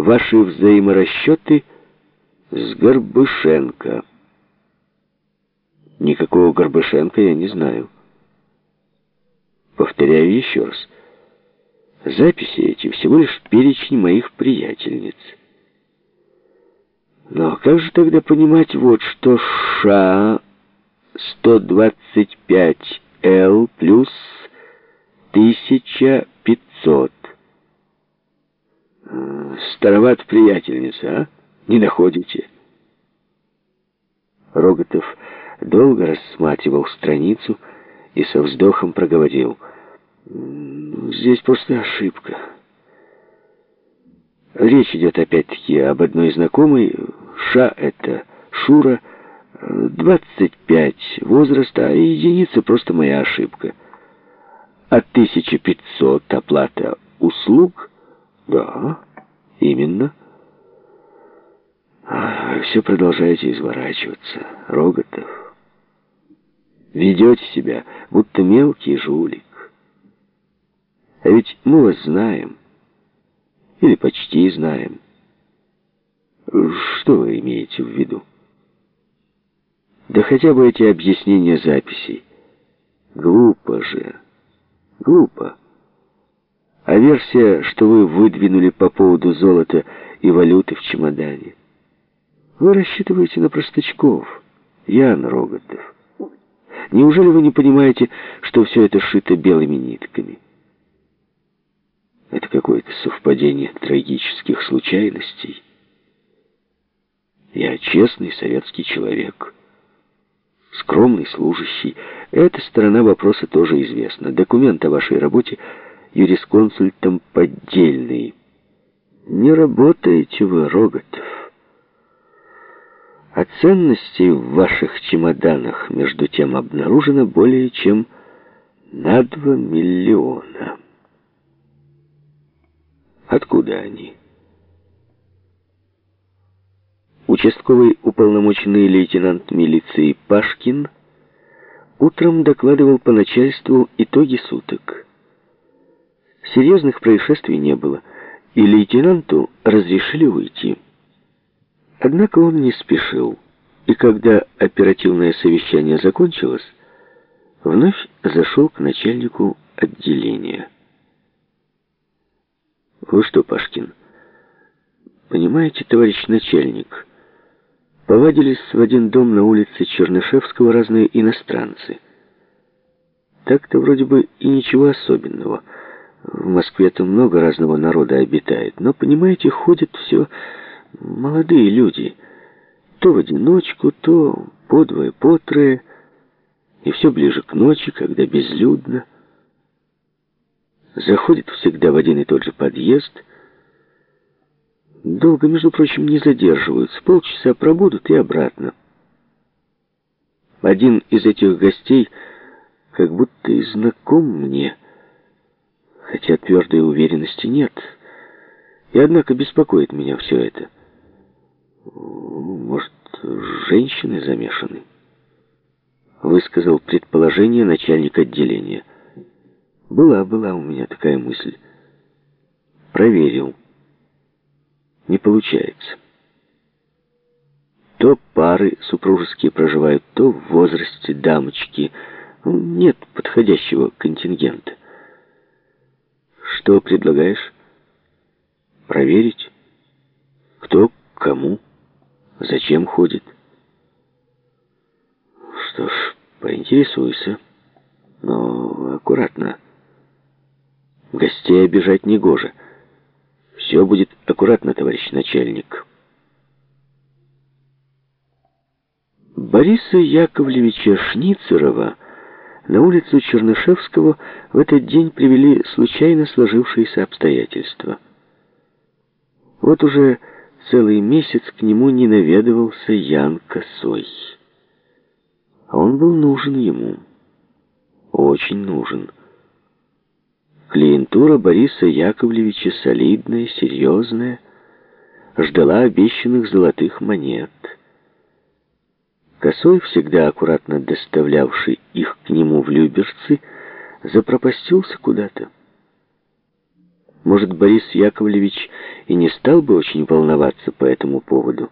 ваши взаиморасчеты с Горбышенко. Никакого Горбышенко я не знаю. Повторяю еще раз. Записи эти всего лишь перечень моих приятельниц. Но как же тогда понимать вот что ША 125Л плюс 1500? Староват приятельница, а? Не находите? Роготов долго рассматривал страницу и со вздохом проговорил. Здесь просто ошибка. Речь идет опять-таки об одной знакомой. Ша это Шура, 25 возраста, а единица просто моя ошибка. А 1500 оплата услуг? Да, именно. А, все продолжаете изворачиваться, Роготов. Ведете себя, будто мелкий жулик. А ведь мы вас знаем. Или почти знаем. Что вы имеете в виду? Да хотя бы эти объяснения записей. Глупо же. Глупо. А версия, что вы выдвинули по поводу золота и валюты в чемодане. Вы рассчитываете на простачков, Ян Роготов. Неужели вы не понимаете, что все это шито белыми нитками? Это какое-то совпадение трагических случайностей. Я честный советский человек, скромный служащий. Эта сторона вопроса тоже известна. Документ о вашей работе юрисконсультом поддельный. Не работаете вы, Роготов. А ценностей в ваших чемоданах, между тем, обнаружено более чем на два миллиона. Откуда они? Участковый уполномоченный лейтенант милиции Пашкин утром докладывал по начальству итоги суток. Серьезных происшествий не было, и лейтенанту разрешили уйти. Однако он не спешил, и когда оперативное совещание закончилось, вновь зашел к начальнику отделения. Вы что, Пашкин, понимаете, товарищ начальник, повадились в один дом на улице Чернышевского разные иностранцы. Так-то вроде бы и ничего особенного. В Москве-то много разного народа обитает, но, понимаете, ходят все молодые люди. То в одиночку, то по двое, по трое, и все ближе к ночи, когда безлюдно. Заходит всегда в один и тот же подъезд. Долго, между прочим, не задерживаются. Полчаса пробудут и обратно. Один из этих гостей как будто и знаком мне, хотя твердой уверенности нет. И однако беспокоит меня все это. Может, женщины замешаны? Высказал предположение начальник отделения. Была, была у меня такая мысль. Проверил. Не получается. То пары супружеские проживают, то в возрасте дамочки. Ну, нет подходящего контингента. Что предлагаешь? Проверить? Кто кому? Зачем ходит? Что ж, поинтересуйся. Но аккуратно. Гостей обижать не гоже. Все будет аккуратно, товарищ начальник. Бориса Яковлевича Шницерова на улицу Чернышевского в этот день привели случайно сложившиеся обстоятельства. Вот уже целый месяц к нему не наведывался Ян Косой. А он был нужен ему. Очень нужен. Клиентура Бориса Яковлевича солидная, серьезная, ждала обещанных золотых монет. Косой, всегда аккуратно доставлявший их к нему в Люберцы, запропастился куда-то. Может, Борис Яковлевич и не стал бы очень волноваться по этому поводу,